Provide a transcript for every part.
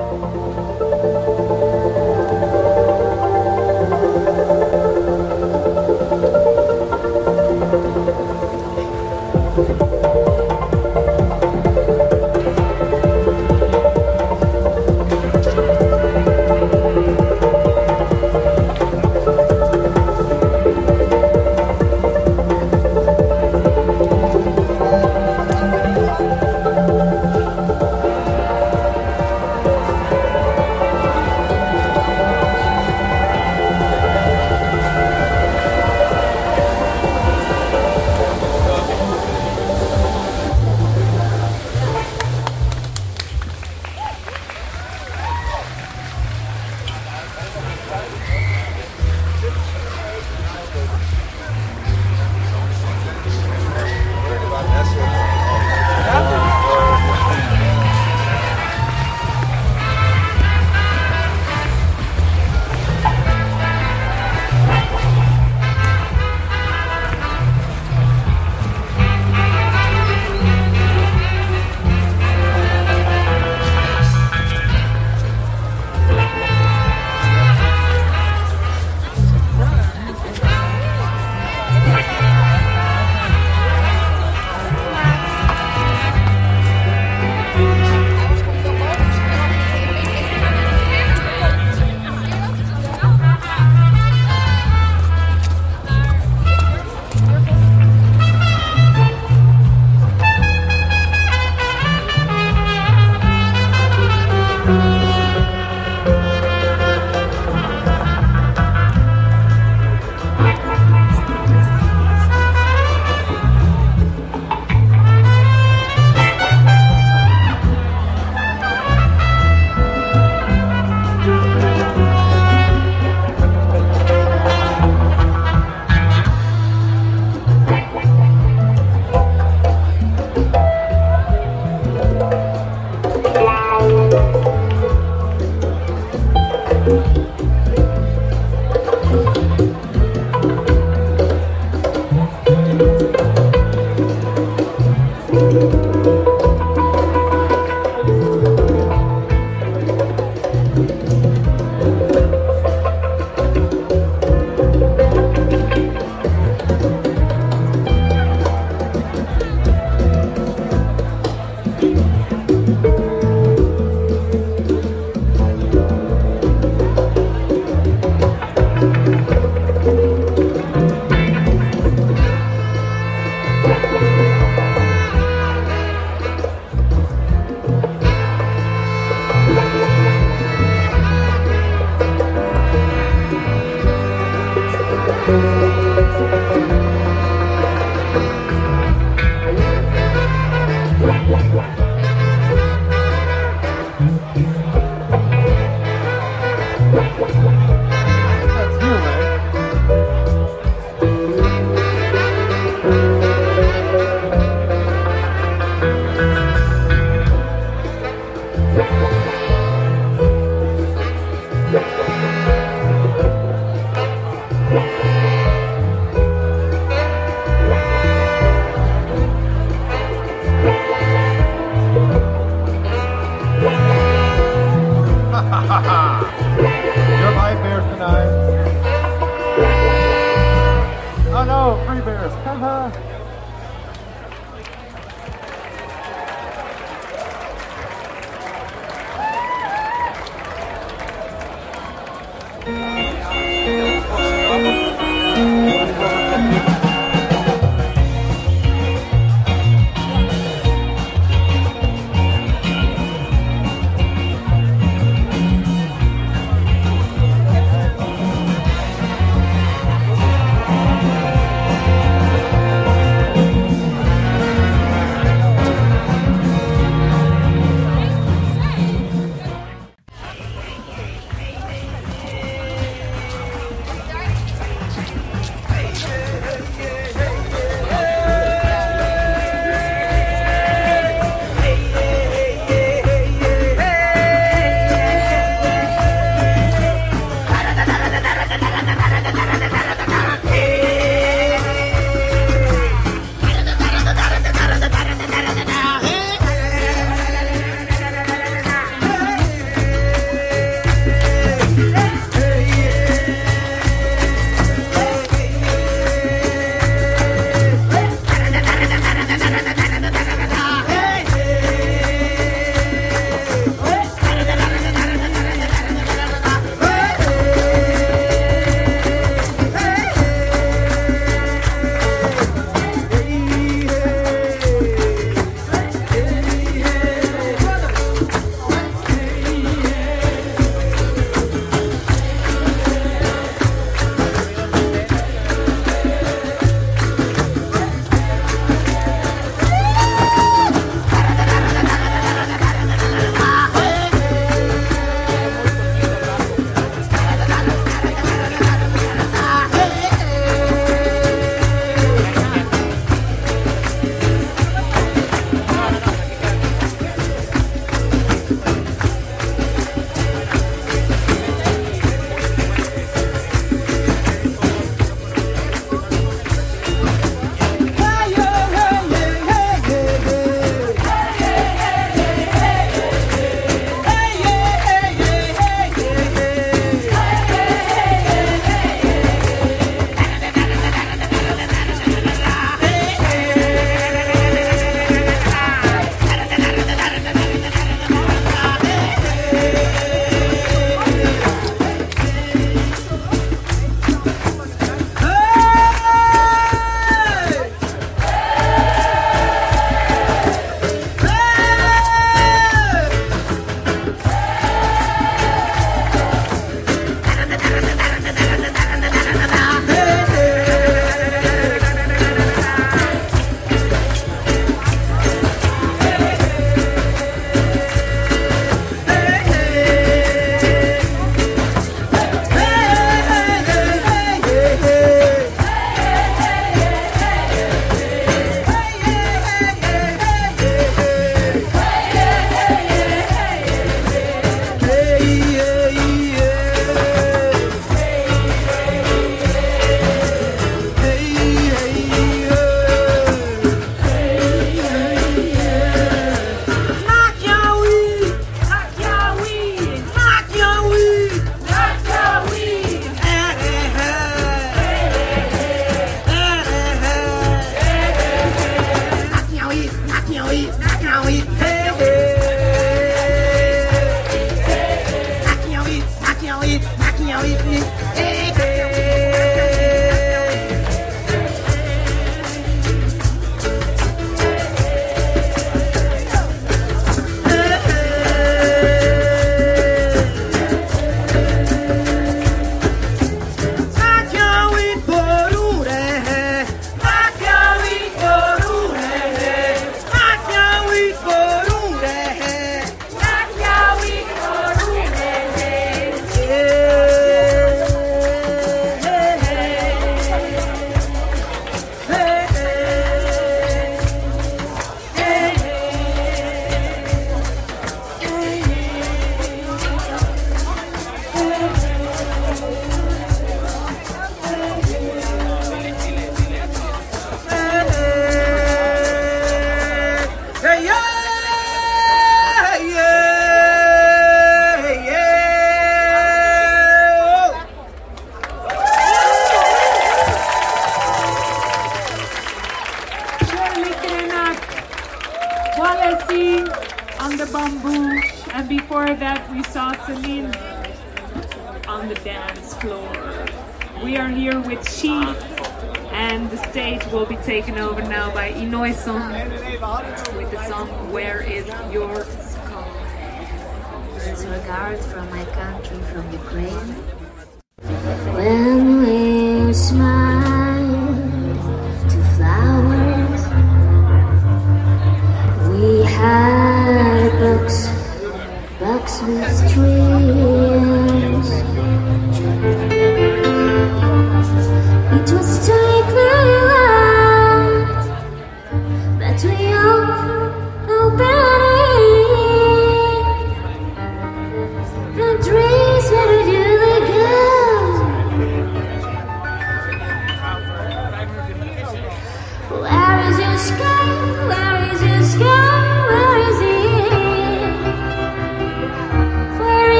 Música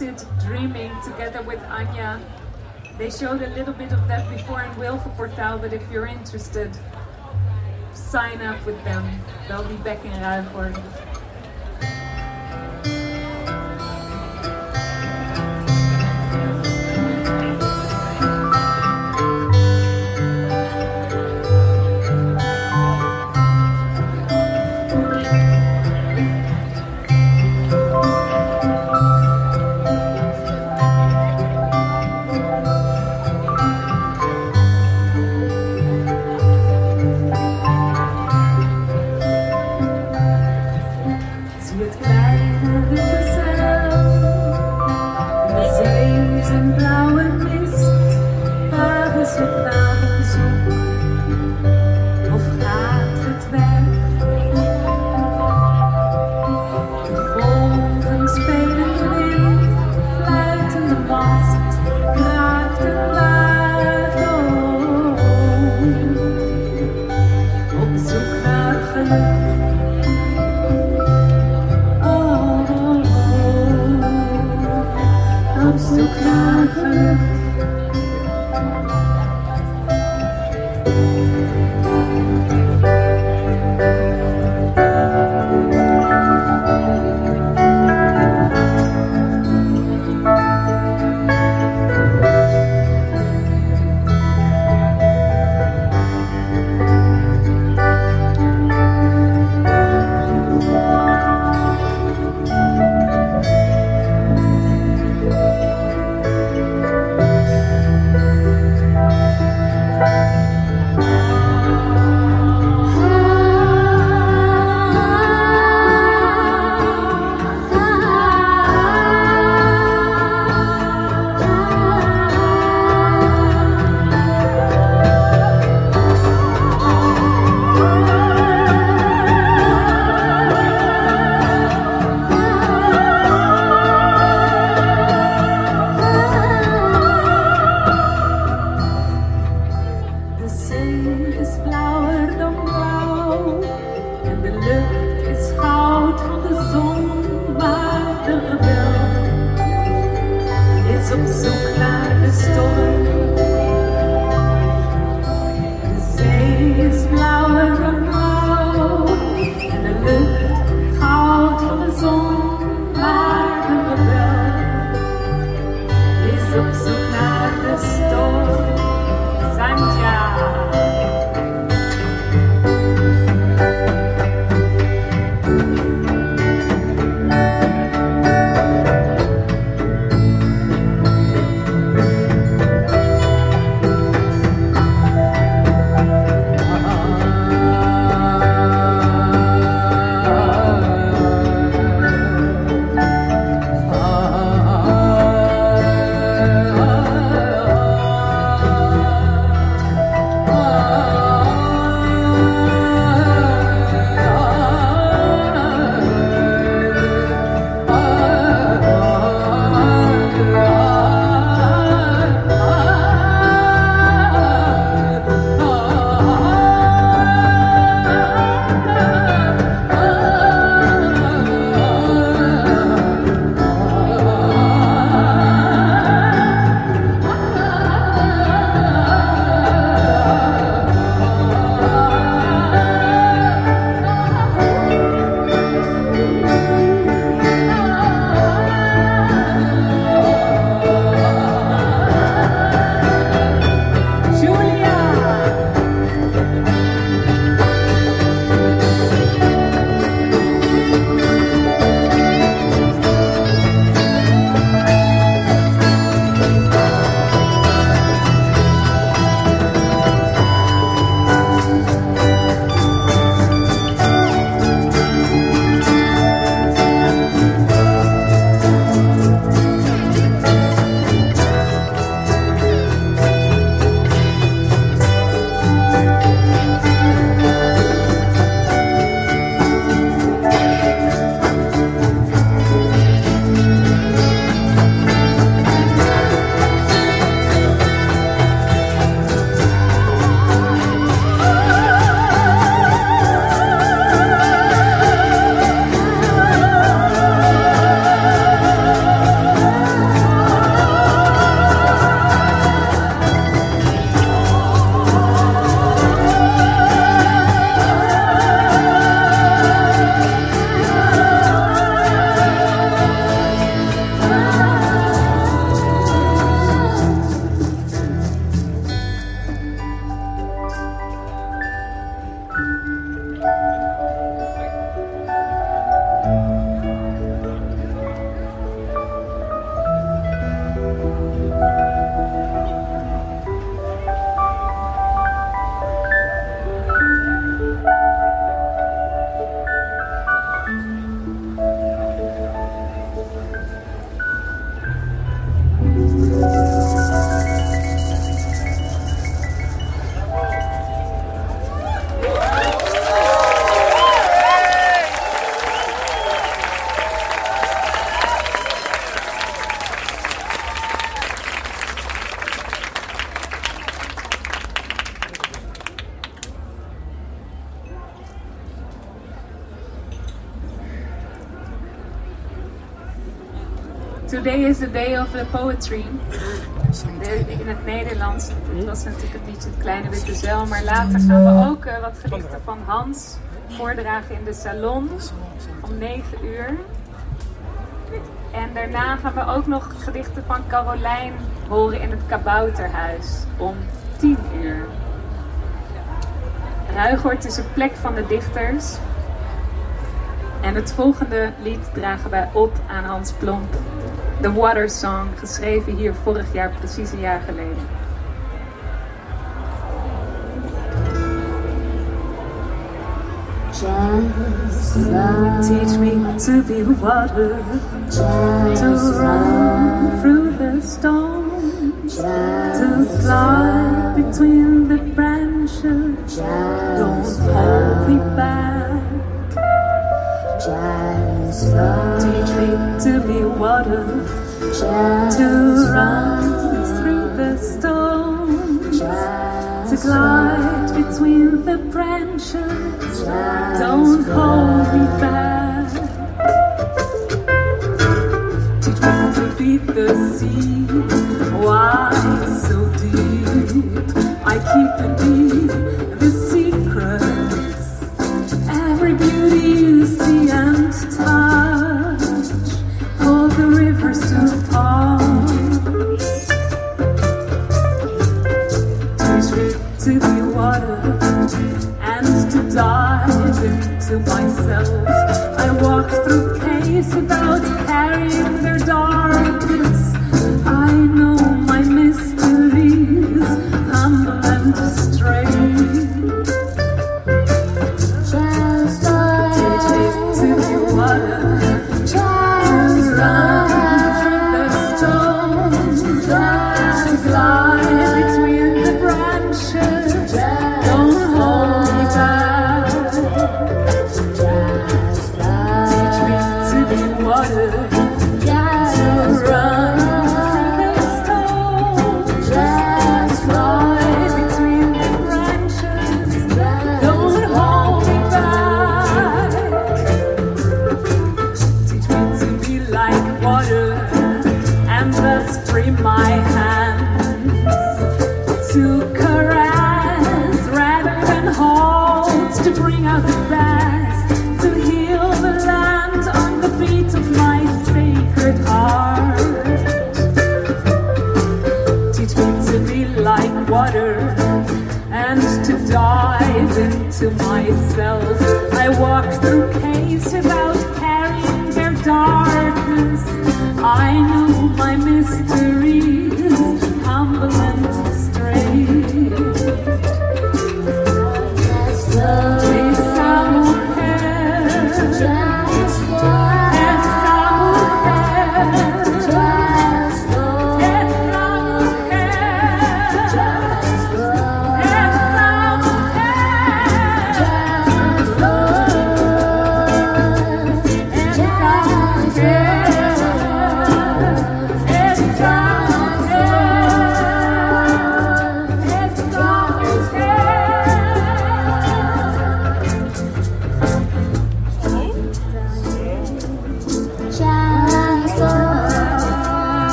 lucid dreaming together with Anya. They showed a little bit of that before in Wilgenportaal, but if you're interested, sign up with them. They'll be back in Ruijvoort. Is the day of the poetry. in het Nederlands. Dat was natuurlijk het liedje Het Kleine Witte Zeil. Maar later gaan we ook uh, wat gedichten van Hans voordragen in de salon om 9 uur. En daarna gaan we ook nog gedichten van Carolijn horen in het Kabouterhuis om 10 uur. Ruigoort is een plek van de dichters. En het volgende lied dragen wij op aan Hans Plomp. The Water Song, geschreven hier vorig jaar precies een jaar geleden. Teach me to be water, to run through the storm, to fly between the branches. Don't be water, to run through the storms, to glide between the branches. Don't hold me back. Teach me to be the sea. Why so deep? I keep in me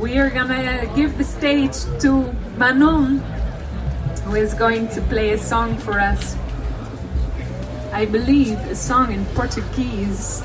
We are gonna give the stage to Manon, who is going to play a song for us. I believe a song in Portuguese.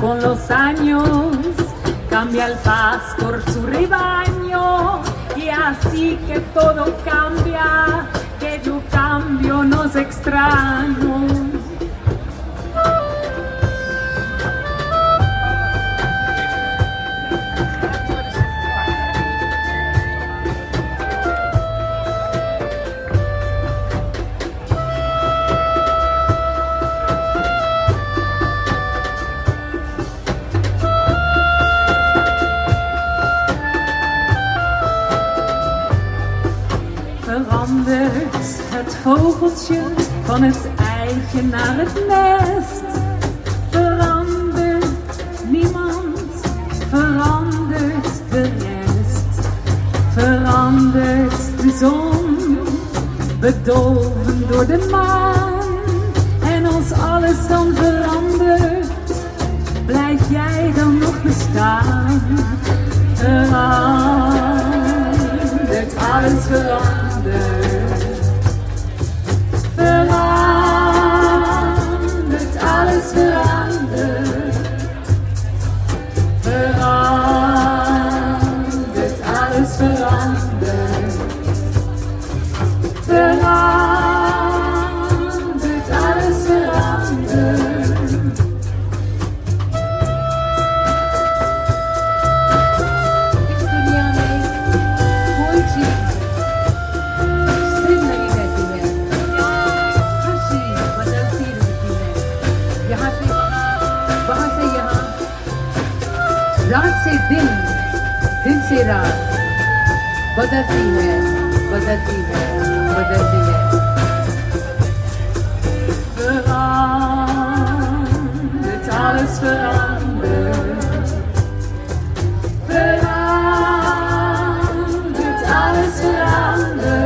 con los años, cambia el pastor su rebaño y así que todo cambia, que yo cambio no se extraño. Van het eitje naar het nest. Verandert niemand, verandert de rest. Verandert de zon, bedolven door de maan. En als alles dan verandert, blijf jij dan nog bestaan. Verandert, alles verandert. Verandert, alles verandert. यहाँ से वहां से यहाँ रात से दिन दिन से रात बदलती है बदलती है बदलती है Verandert, alles verandert. Verandert, alles verandert.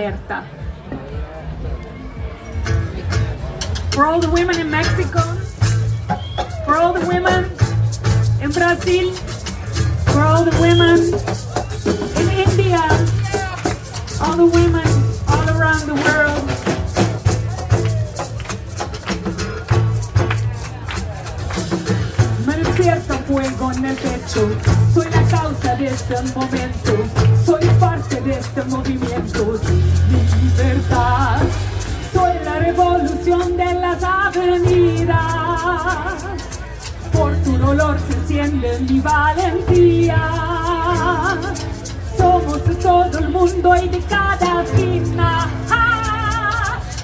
Alerta. For all the women in Mexico, for all the women in Brazil, for all the women in India, all the women all around the world. Me fuego en el pecho, soy la causa de este momento, soy parte de este movimiento soy la revolución de las avenidas, por tu dolor se enciende mi valentía, somos de todo el mundo y de cada esquina, ¡Ah!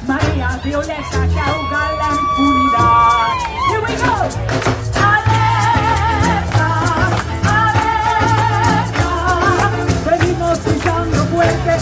María Violeta que ahoga la impunidad. Here we go. Alerta, alerta. Venimos pisando fuerte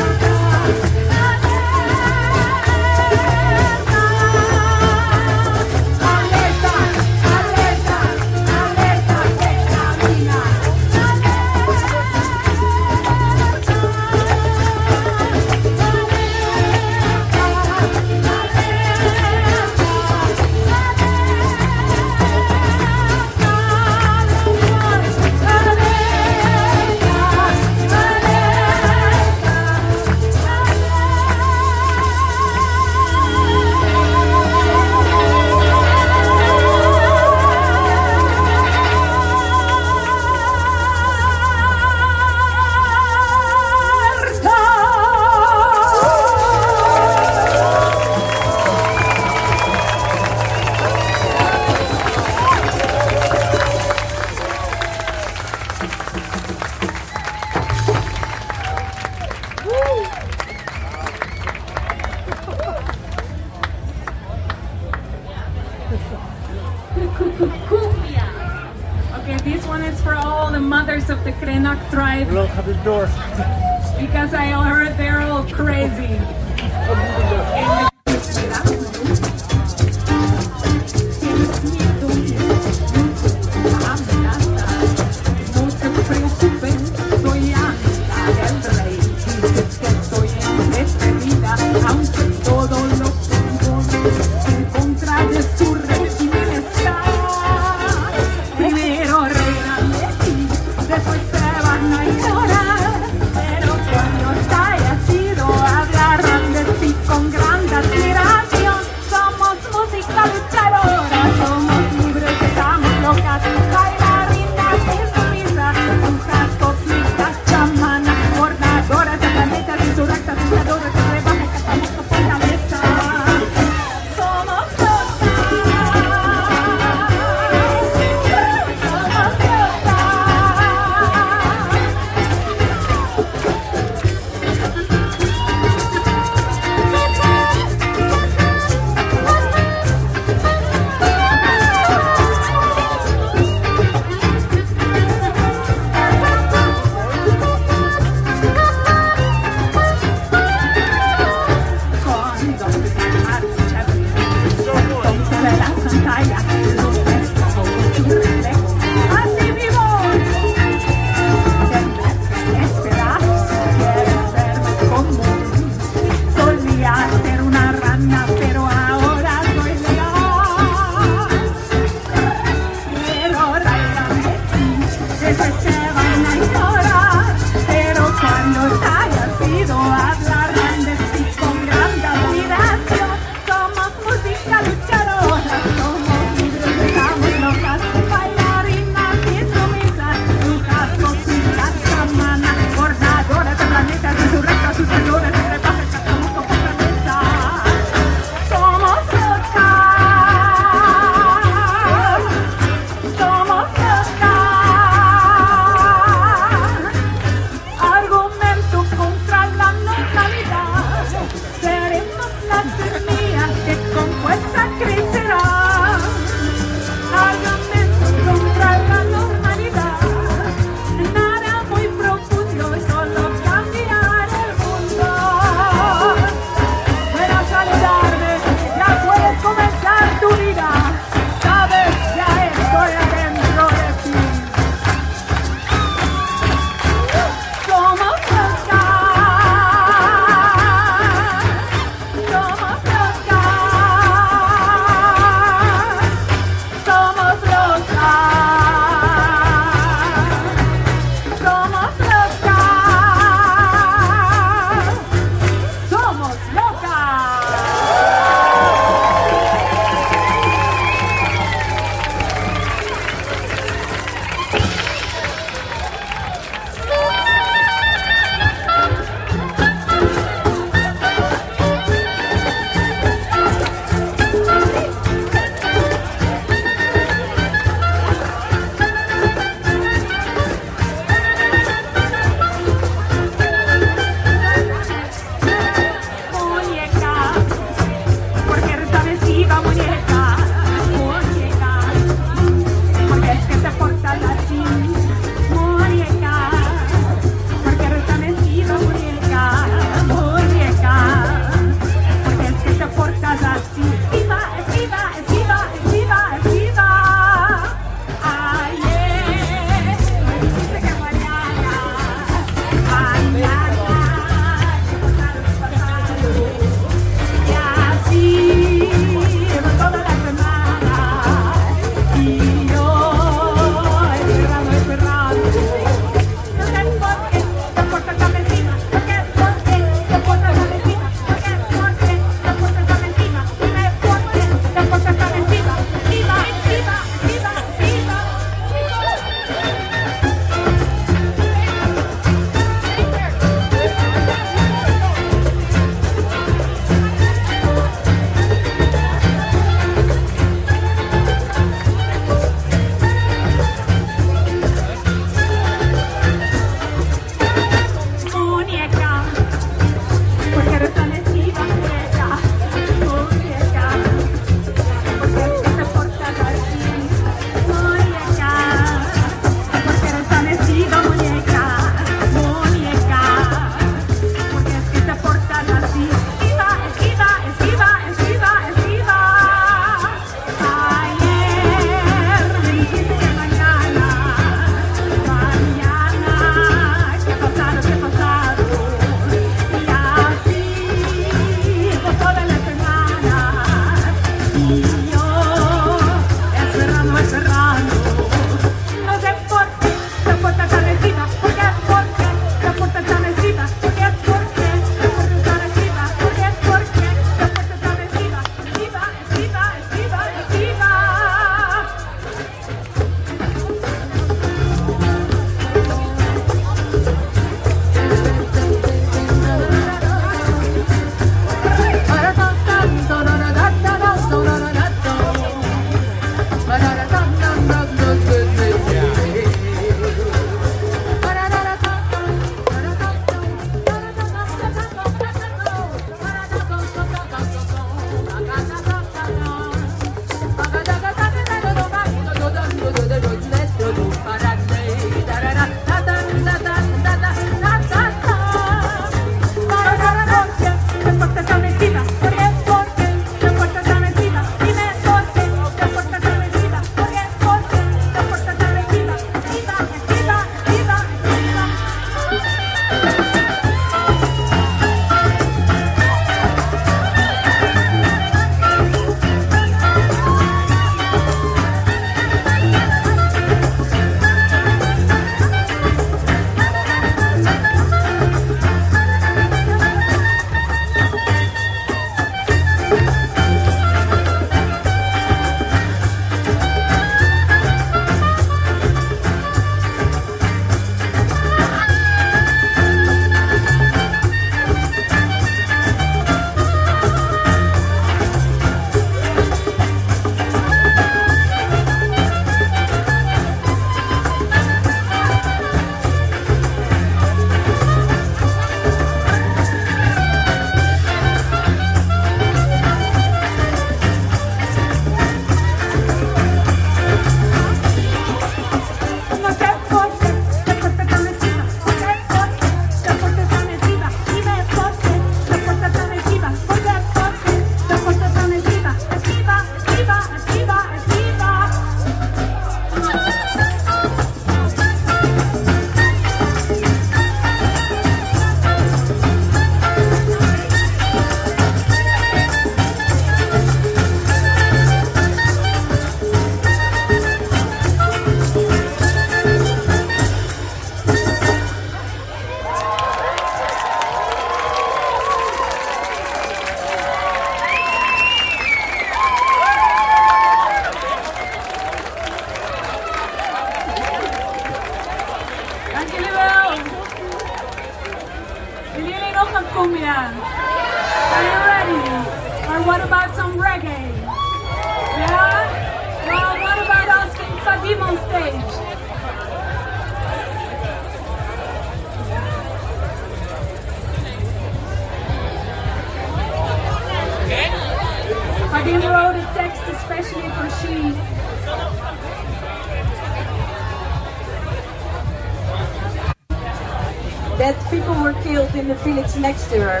next to her.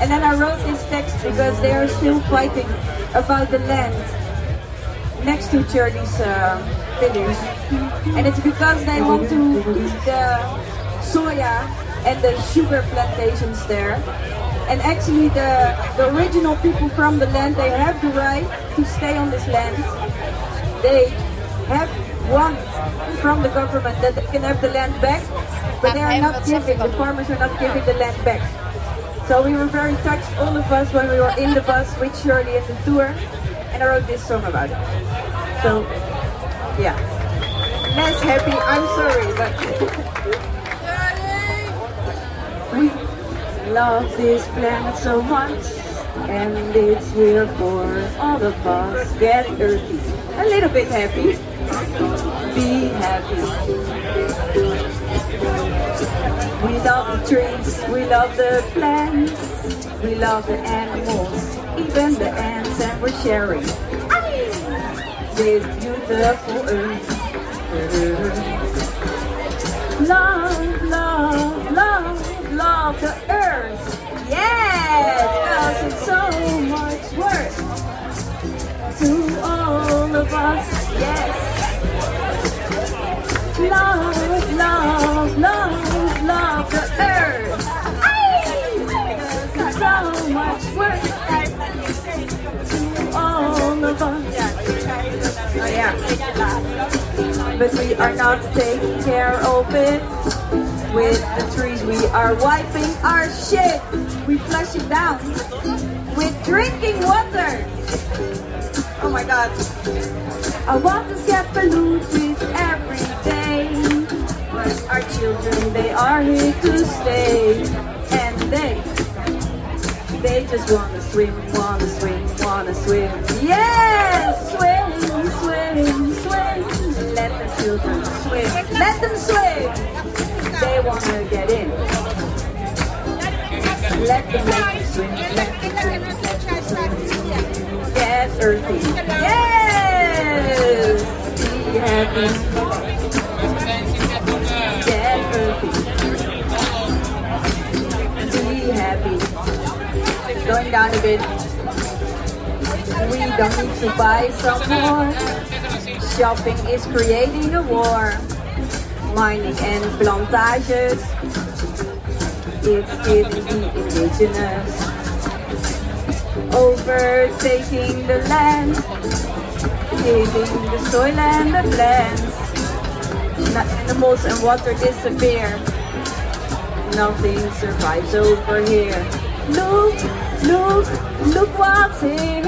And then I wrote this text because they are still fighting about the land next to Charlie's uh, village. And it's because they want to eat the soya and the sugar plantations there. And actually the, the original people from the land, they have the right to stay on this land. They have one from the government that they can have the land back, but they are not giving, the farmers are not giving the land back. So we were very touched, all of us, when we were in the bus with Shirley in the tour, and I wrote this song about it. So, yeah. Less happy, I'm sorry, but we love this planet so much, and it's here for all of us. Get earthy, a little bit happy, be happy. We love the trees, we love the plants, we love the animals, even the ants, and we're sharing this beautiful earth. Love, love, love, love the earth. Yes, it's so much worth to all of us. Yes. Love, love, love, love the earth. It's so much worth to all of us. Oh yeah. But we are not taking care of it. With the trees we are wiping our shit. We flush it down with drinking water. Oh my god. Our waters get polluted every day. Our children, they are here to stay. And they, they just wanna swim, wanna swim, wanna swim. Yes! Swim, swim, swim. Let the children swim. Let them swim. They wanna get in. Let them, swim. Swim. Let them swim. Get earthy. Yes! Be happy. Going down a bit. We don't need to buy some more. Shopping is creating a war. Mining and plantages. It's killing the indigenous. Overtaking the land. Killing the soil and the plants. Na- Animals and water disappear. Nothing survives over here. Look, look, look what's here.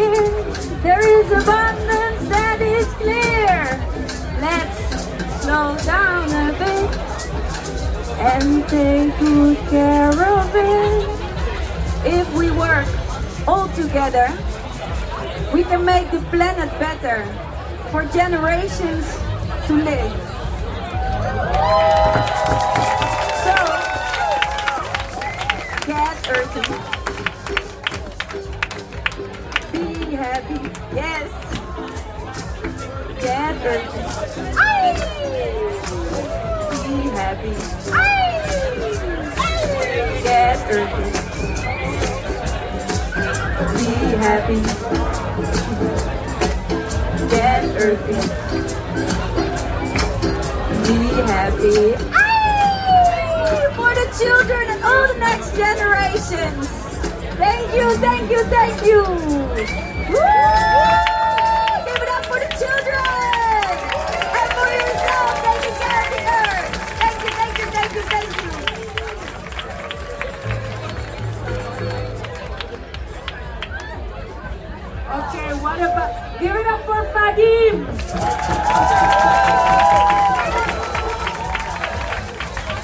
There is abundance that is clear. Let's slow down a bit and take good care of it. If we work all together, we can make the planet better for generations to live. So. Happy. Yes. Get earthy. Be happy. Get earthy. Be happy. Get earthy. Be happy. For the children and all the next generations. Thank you, thank you, thank you. Give it up for the children and for yourself. Thank you, thank you, thank you, thank you. Okay, what about give it up for Fadim?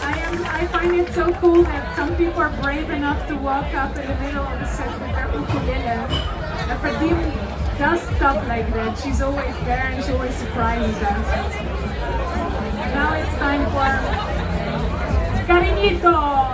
I am I find it so cool that some people are brave enough to walk up in the middle of the set with their ukulele. And Fadim does stuff like that. She's always there and she always surprises us. Now it's time for Cariñito!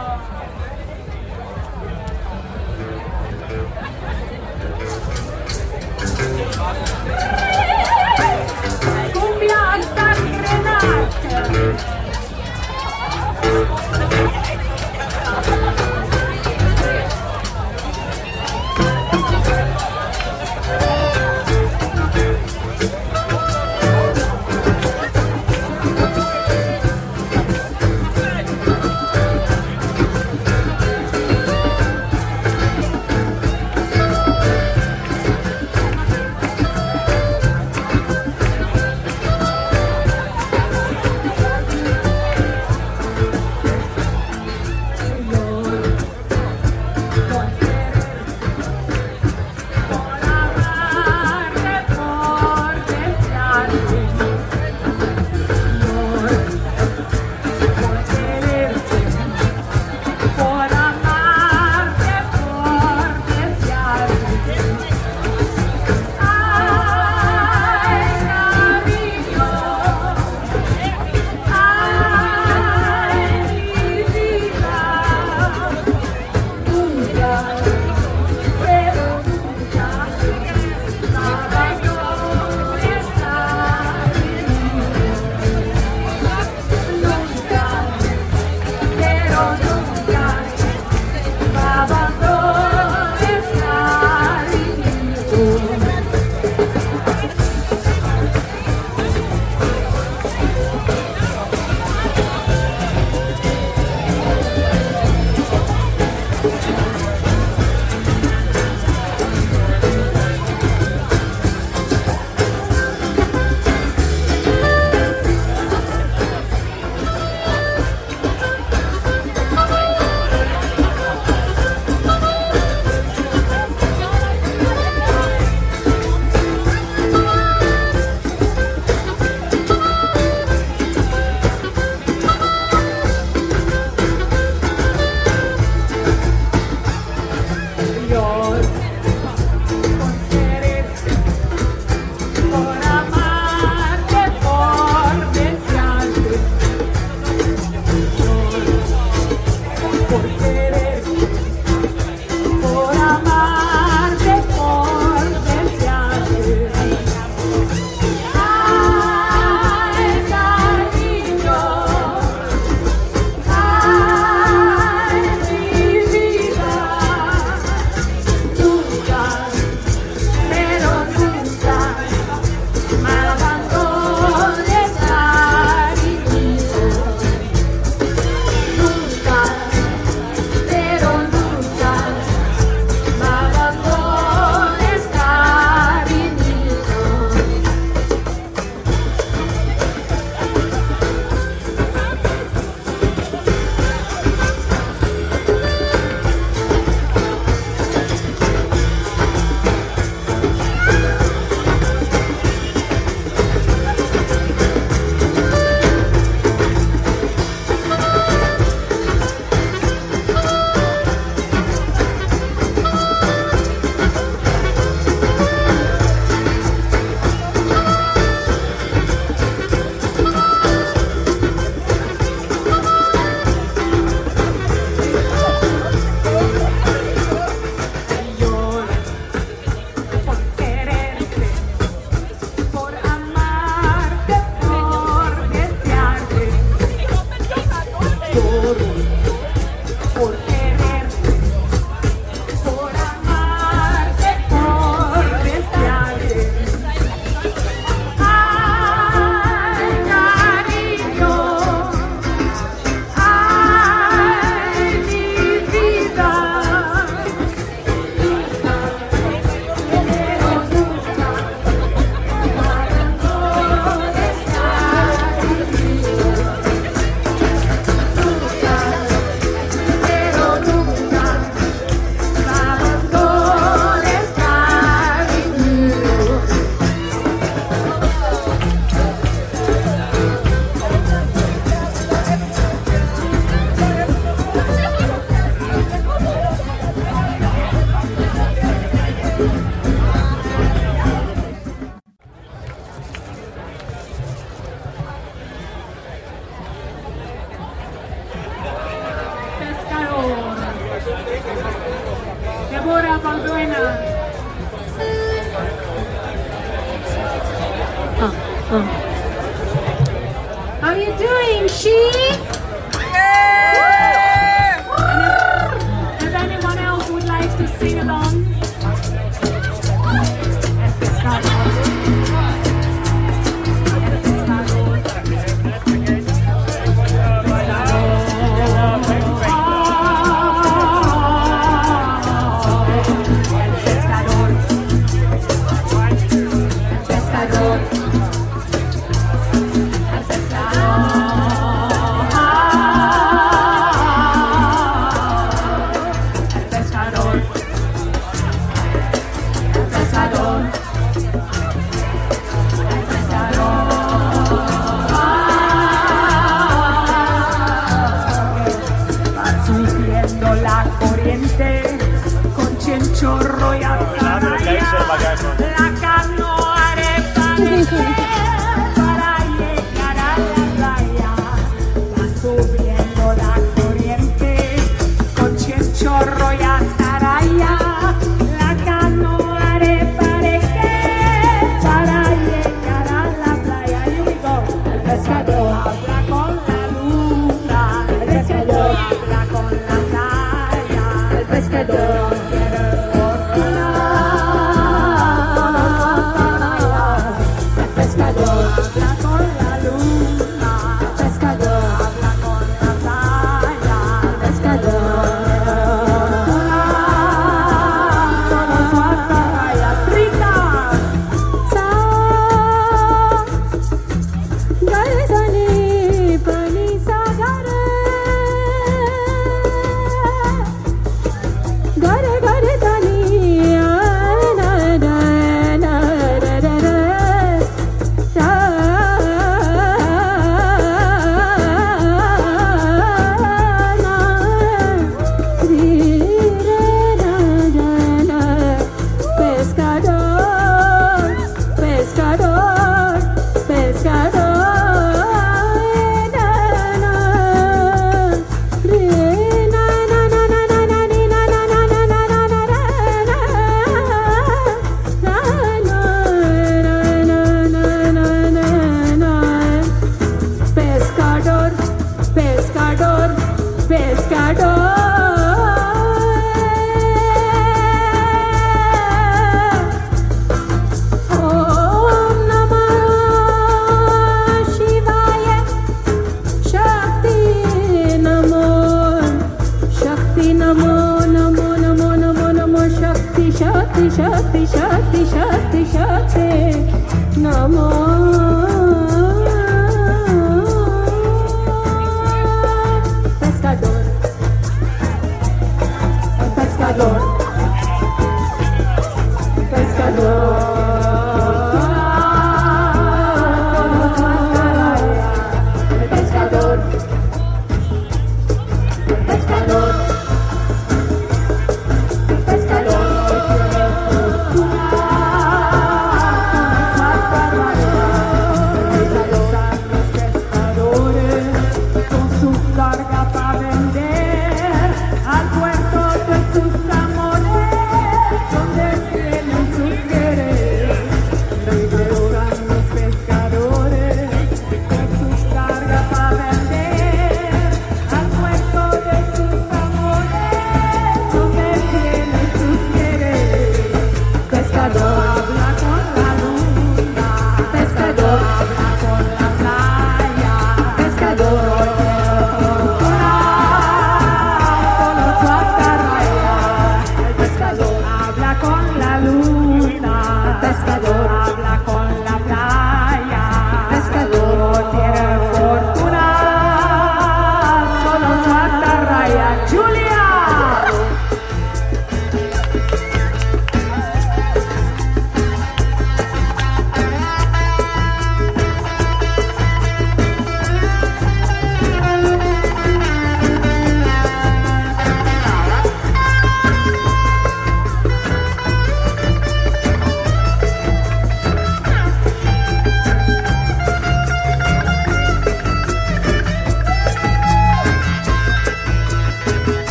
Pescador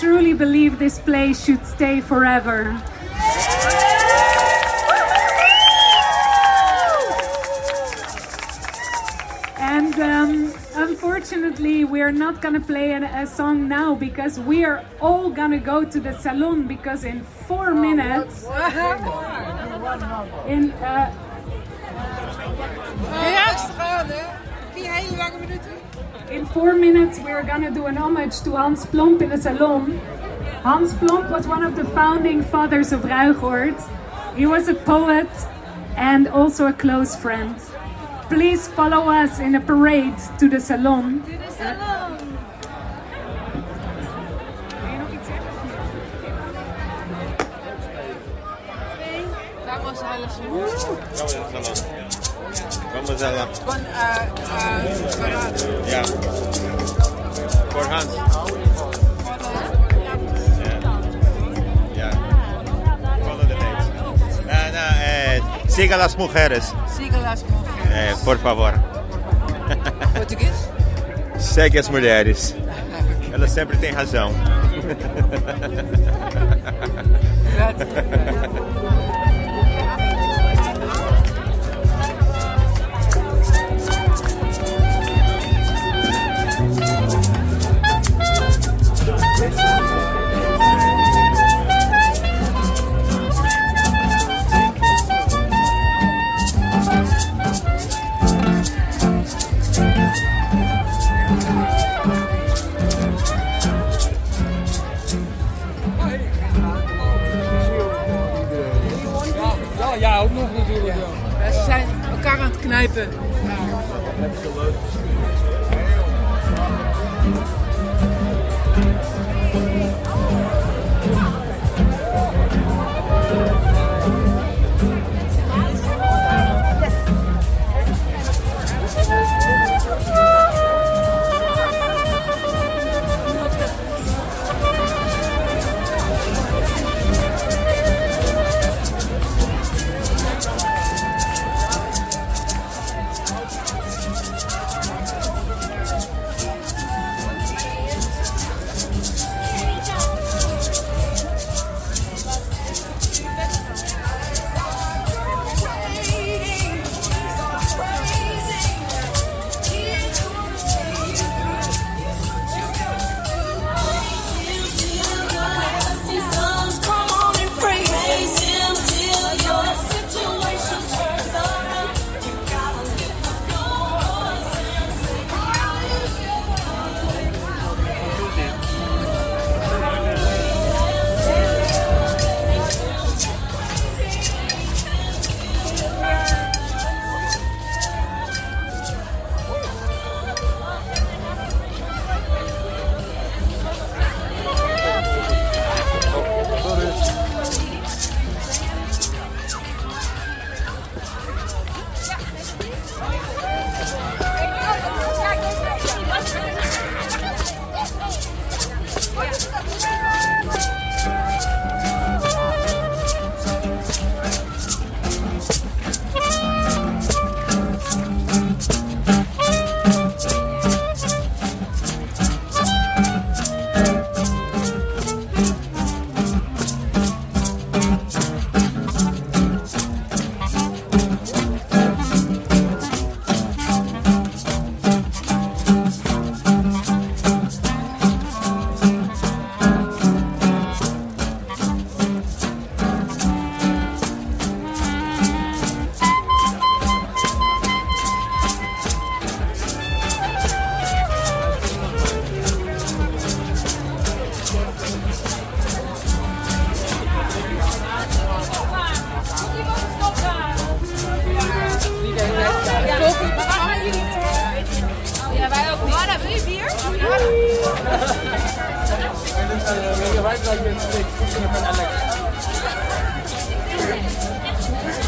truly believe this place should stay forever. And um, unfortunately, we are not gonna play a, a song now because we are all gonna go to the salon because in four minutes, in uh, In four minutes, we're gonna do an homage to Hans Plomp in the salon. Hans Plomp was one of the founding fathers of Ruigoord. He was a poet and also a close friend. Please follow us in a parade to the salon. Vamos a la salud. Vamos a la. Vamos lá. Von, uh, yeah. For Hans. Eh, siga as mulheres. Siga as mulheres. É, eh, por favor. Português? Segue as mulheres. Elas sempre têm razão. Graças. Knijpen.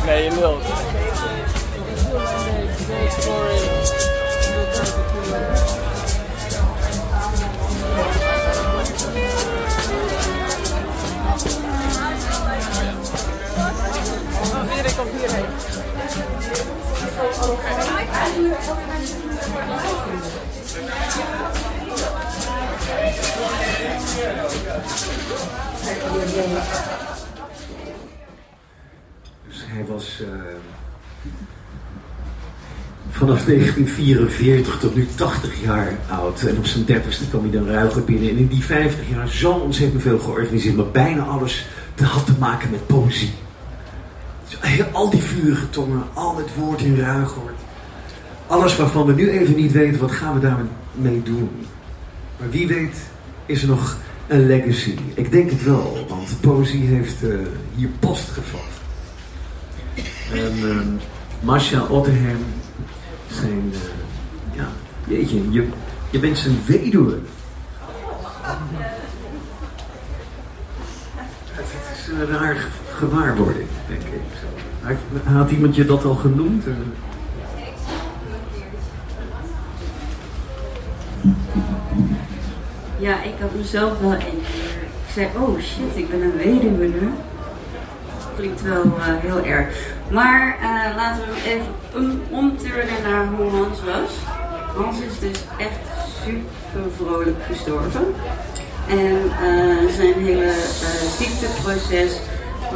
Nee, je lult. Hierheen. Dus hij was eh, vanaf 1944 tot nu 80 jaar oud. En op zijn 30ste kwam hij dan ruiger binnen. En in die 50 jaar zo ontzettend veel georganiseerd. Maar bijna alles had te maken met poëzie. Dus al die vurige tongen, al het woord in ruigoord. Alles waarvan we nu even niet weten, wat gaan we daarmee doen. Maar wie weet is er nog een legacy. Ik denk het wel, want poëzie heeft eh, hier post gevat. En Masha Otterham, zijn, eh, ja, jeetje, je, je bent zijn weduwe. Het, is een raar ge- gewaarwording, denk ik. Zo. Had, iemand je dat al genoemd? Ja, ik had mezelf wel één keer. Ik zei, oh shit, ik ben een weduwe nu. Klinkt wel eh, heel erg. Maar eh, laten we even om- omturnen naar hoe Hans was. Hans is dus echt super vrolijk gestorven. En eh, zijn hele ziekteproces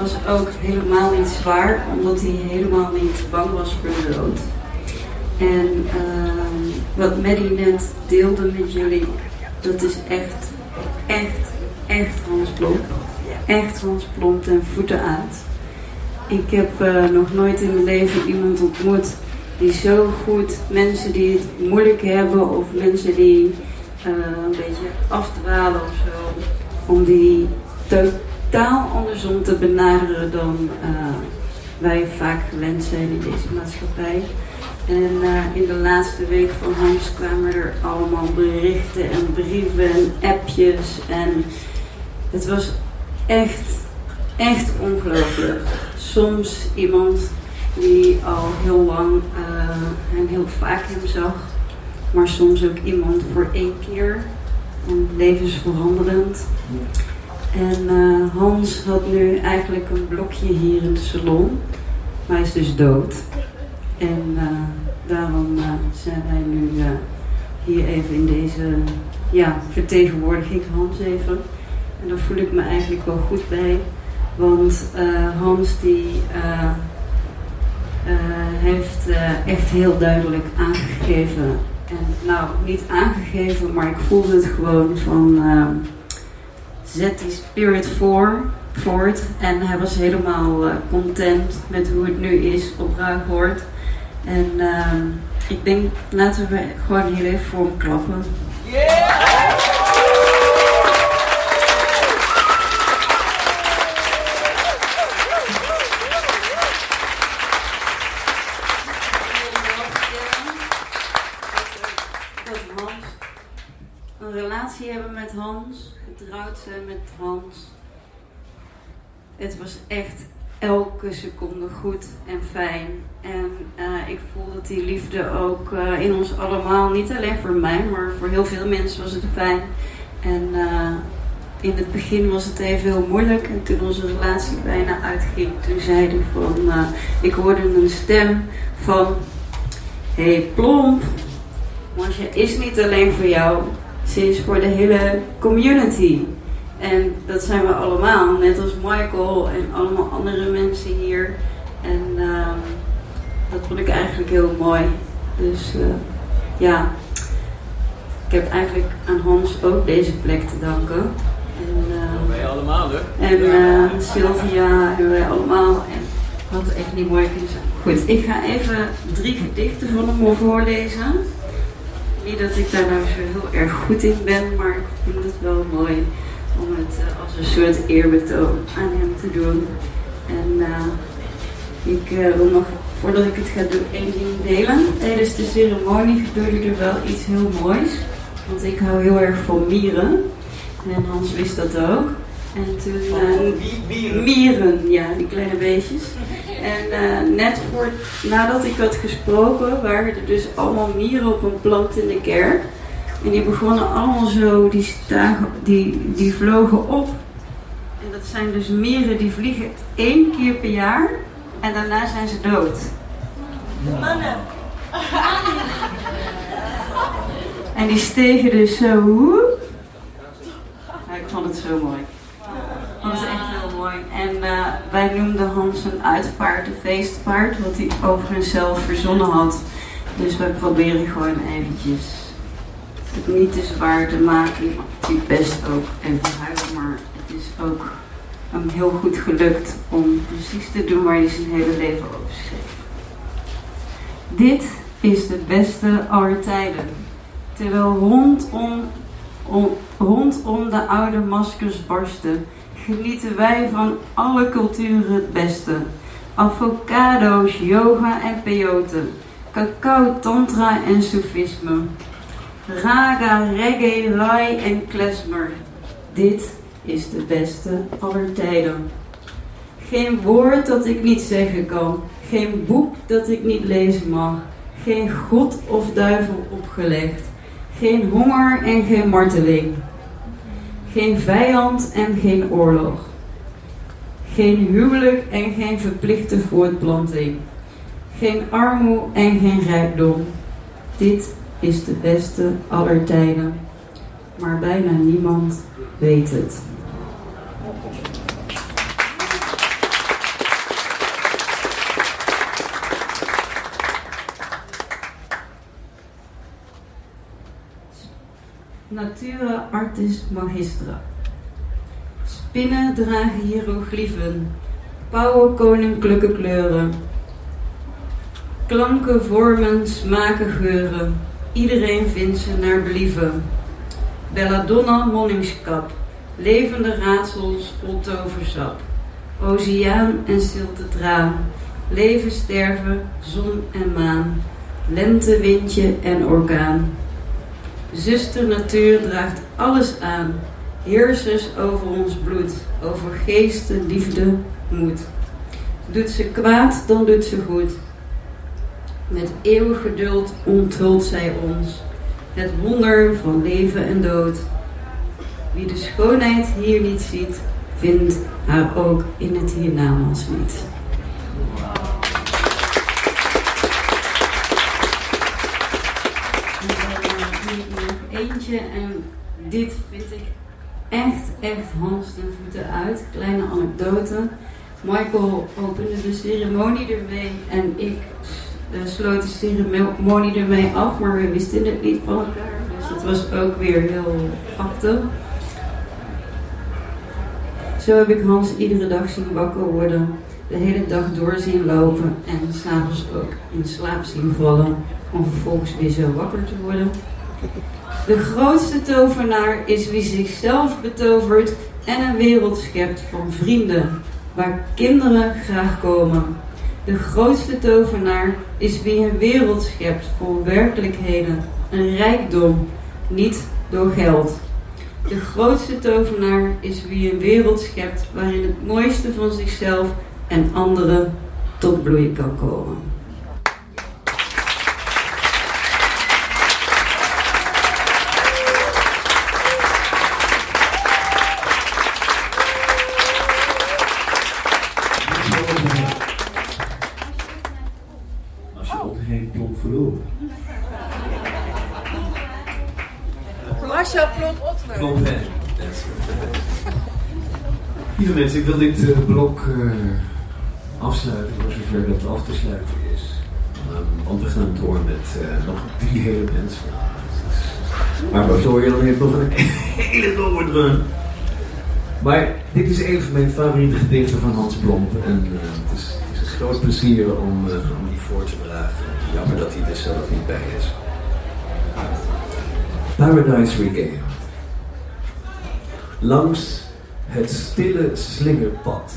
was ook helemaal niet zwaar, omdat hij helemaal niet bang was voor de dood. En ehm, wat Maddie net deelde met jullie, dat is echt, echt, echt Hans Plomp. Echt Hans Plomp ten voeten uit. Ik heb eh, nog nooit in mijn leven iemand ontmoet die zo goed mensen die het moeilijk hebben of mensen die eh, een beetje afdwalen of zo, om die totaal andersom te benaderen dan eh, wij vaak gewend zijn in deze maatschappij. En eh, in de laatste week van Hans kwamen er allemaal berichten en brieven en appjes. En het was echt, echt ongelooflijk. Soms iemand die al heel lang eh, en heel vaak hem zag. Maar soms ook iemand voor één keer. En levensveranderend. En eh, Hans had nu eigenlijk een blokje hier in de salon. Maar hij is dus dood. En eh, daarom eh, zijn wij nu eh, hier even in deze, ja, vertegenwoordig ik Hans even. En daar voel ik me eigenlijk wel goed bij. Want Hans die heeft echt heel duidelijk aangegeven. En nou, niet aangegeven, maar ik voelde het gewoon van eh, zet die spirit voor, voort. En hij was helemaal content met hoe het nu is op Ruigoord. En ehm, ik denk, laten we gewoon heel even voor hem klappen. Hans, een relatie hebben met Hans, getrouwd zijn met Hans. Het was echt elke seconde goed en fijn. En eh, ik voel dat die liefde ook eh, in ons allemaal, niet alleen voor mij, maar voor heel veel mensen was het fijn. En eh, in het begin was het even heel moeilijk. En toen onze relatie bijna uitging, toen zei hij van, ik hoorde een stem van, hey, Plomp, Marcia is niet alleen voor jou, ze is voor de hele community. En dat zijn we allemaal, net als Michael en allemaal andere mensen hier. En ehm, dat vond ik eigenlijk heel mooi. Dus eh, ja, ik heb eigenlijk aan Hans ook deze plek te danken. En, eh, Wij allemaal, hè? en eh, Sylvia en wij allemaal. En had echt niet mooi kunnen zijn. Goed, ik ga even drie gedichten van hem voorlezen. Niet dat ik daar nou zo heel erg goed in ben, maar ik vind het wel mooi om het eh, als een soort eerbetoon aan hem te doen. En eh, ik eh, wil nog, voordat ik het ga doen, één ding delen. Tijdens de ceremonie gebeurde er wel iets heel moois. Want ik hou heel erg van mieren. En Hans wist dat ook. En toen... mieren, ja, die kleine beestjes. En net voor, nadat ik had gesproken, waren er dus allemaal mieren op een plant in de kerk. En die begonnen allemaal zo, die, stagen, die, die vlogen op. En dat zijn dus mieren die vliegen één keer per jaar en daarna zijn ze dood. Mannen. En die stegen dus zo. Ja, ik vond het zo mooi. Dat was echt heel mooi. En eh, wij noemden Hans een uitvaart, een feestpaard, wat hij overigens zelf verzonnen had. Dus wij proberen gewoon eventjes het niet te zwaar te maken. Die best ook even huilen, maar het is ook hem heel goed gelukt om precies te doen waar hij zijn hele leven over schreef. Dit is de beste aller tijden. Terwijl rondom, om, rondom de oude maskers barsten, genieten wij van alle culturen het beste. Avocado's, yoga en peyote, cacao, tantra en soefisme. Raga, reggae, rai en klezmer. Dit is de beste aller tijden. Geen woord dat ik niet zeggen kan, geen boek dat ik niet lezen mag, geen god of duivel opgelegd, geen honger en geen marteling, geen vijand en geen oorlog, geen huwelijk en geen verplichte voortplanting, geen armoe en geen rijkdom. Dit is de beste aller tijden, maar bijna niemand weet het. Natura artis magistra. Spinnen dragen hieroglyphen, pauwen koninklijke kleuren. Klanken, vormen, smaken, geuren. Iedereen vindt ze naar believen. Belladonna monningskap, levende raadsels vol. Oceaan en stilte traan, leven, sterven, zon en maan. Lente, windje en orkaan. Zuster natuur draagt alles aan, heersers over ons bloed, over geesten, liefde, moed. Doet ze kwaad, dan doet ze goed. Met eeuwig geduld onthult zij ons, het wonder van leven en dood. Wie de schoonheid hier niet ziet, vindt haar ook in het hiernamaals niet. Eentje en dit vind ik echt, echt Hans ten voeten uit. Kleine anekdote. Michael opende de ceremonie ermee en ik eh, sloot de ceremonie ermee af, maar we wisten het niet van elkaar. Dus dat was ook weer heel apte. Zo heb ik Hans iedere dag zien wakker worden, de hele dag door zien lopen en s'avonds ook in slaap zien vallen, om vervolgens weer zo wakker te worden. De grootste tovenaar is wie zichzelf betovert en een wereld schept van vrienden, waar kinderen graag komen. De grootste tovenaar is wie een wereld schept vol werkelijkheden, een rijkdom, niet door geld. De grootste tovenaar is wie een wereld schept waarin het mooiste van zichzelf en anderen tot bloei kan komen. Verloren. Marcel Plomp. Plomp heen. Lieve mensen, ik wil dit eh, blok eh, afsluiten voor zover dat af te sluiten is. Ehm, want we gaan door met eh, nog drie hele mensen. Maar Florian heeft nog een hele doorrun. Maar dit is een van mijn favoriete gedichten van Hans Blomp. En het, is, het is een groot plezier om, om die voor te dragen. Jammer dat hij er zelf niet bij is. Paradise Regained. Langs het stille slingerpad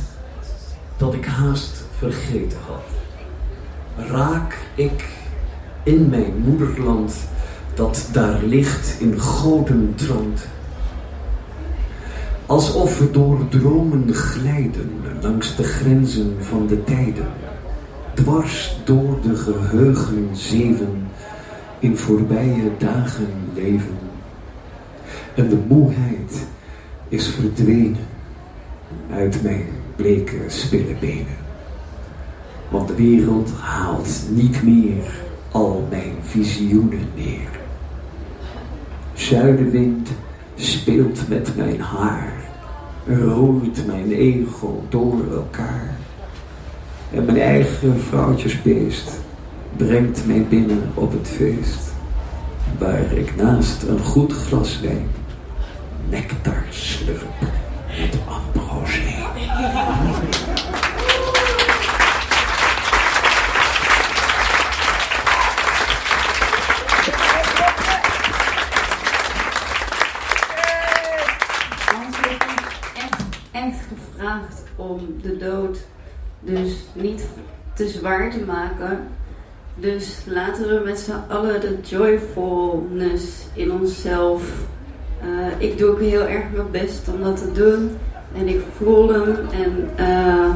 dat ik haast vergeten had, raak ik in mijn moederland dat daar ligt in goden trant. Alsof we door dromen glijden langs de grenzen van de tijden. Dwars door de geheugen zeven, in voorbije dagen leven. En de moeheid is verdwenen uit mijn bleke spillebenen. Want de wereld haalt niet meer al mijn visioenen neer. Zuidenwind speelt met mijn haar, roert mijn ego door elkaar. En mijn eigen vrouwtjesbeest brengt mij binnen op het feest, waar ik naast een goed glas wijn nectar slurp met echt gevraagd om de dood dus niet te zwaar te maken. Dus laten we met z'n allen de joyfulness in onszelf. eh, ik doe ook heel erg mijn best om dat te doen. En ik voel hem. En eh,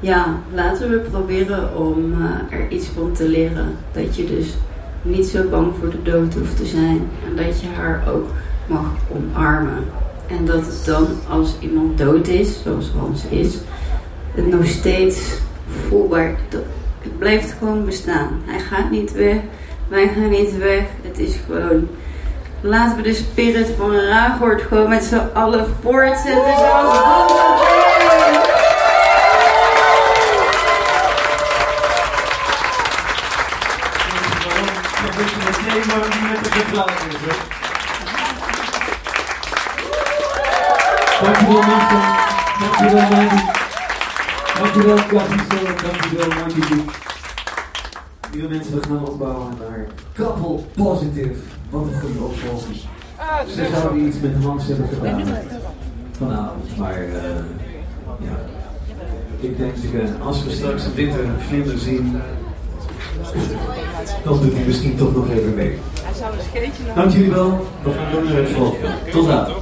ja, laten we proberen om eh, er iets van te leren. Dat je dus niet zo bang voor de dood hoeft te zijn. En dat je haar ook mag omarmen. En dat het dan, als iemand dood is, zoals Hans is, het nog steeds voelbaar, het blijft gewoon bestaan. Hij gaat niet weg, wij gaan niet weg. Het is gewoon, laten we de spirit van Ragort gewoon met z'n allen voortzetten zoals. Dankjewel. Dankjewel Mandy. Dankjewel Kaviso. Dankjewel Mandy. Lieve mensen, we gaan opbouwen naar Couple Positive. Wat een goede opvolging. Ze zouden iets met Hans hebben gedaan vanavond, maar eh, ja. Ik denk, eh, als we straks een witte vlinder zien, dan doet hij misschien toch nog even mee. Hij zou een scheetje nog Dank jullie wel. We gaan door naar het volgende. Tot later.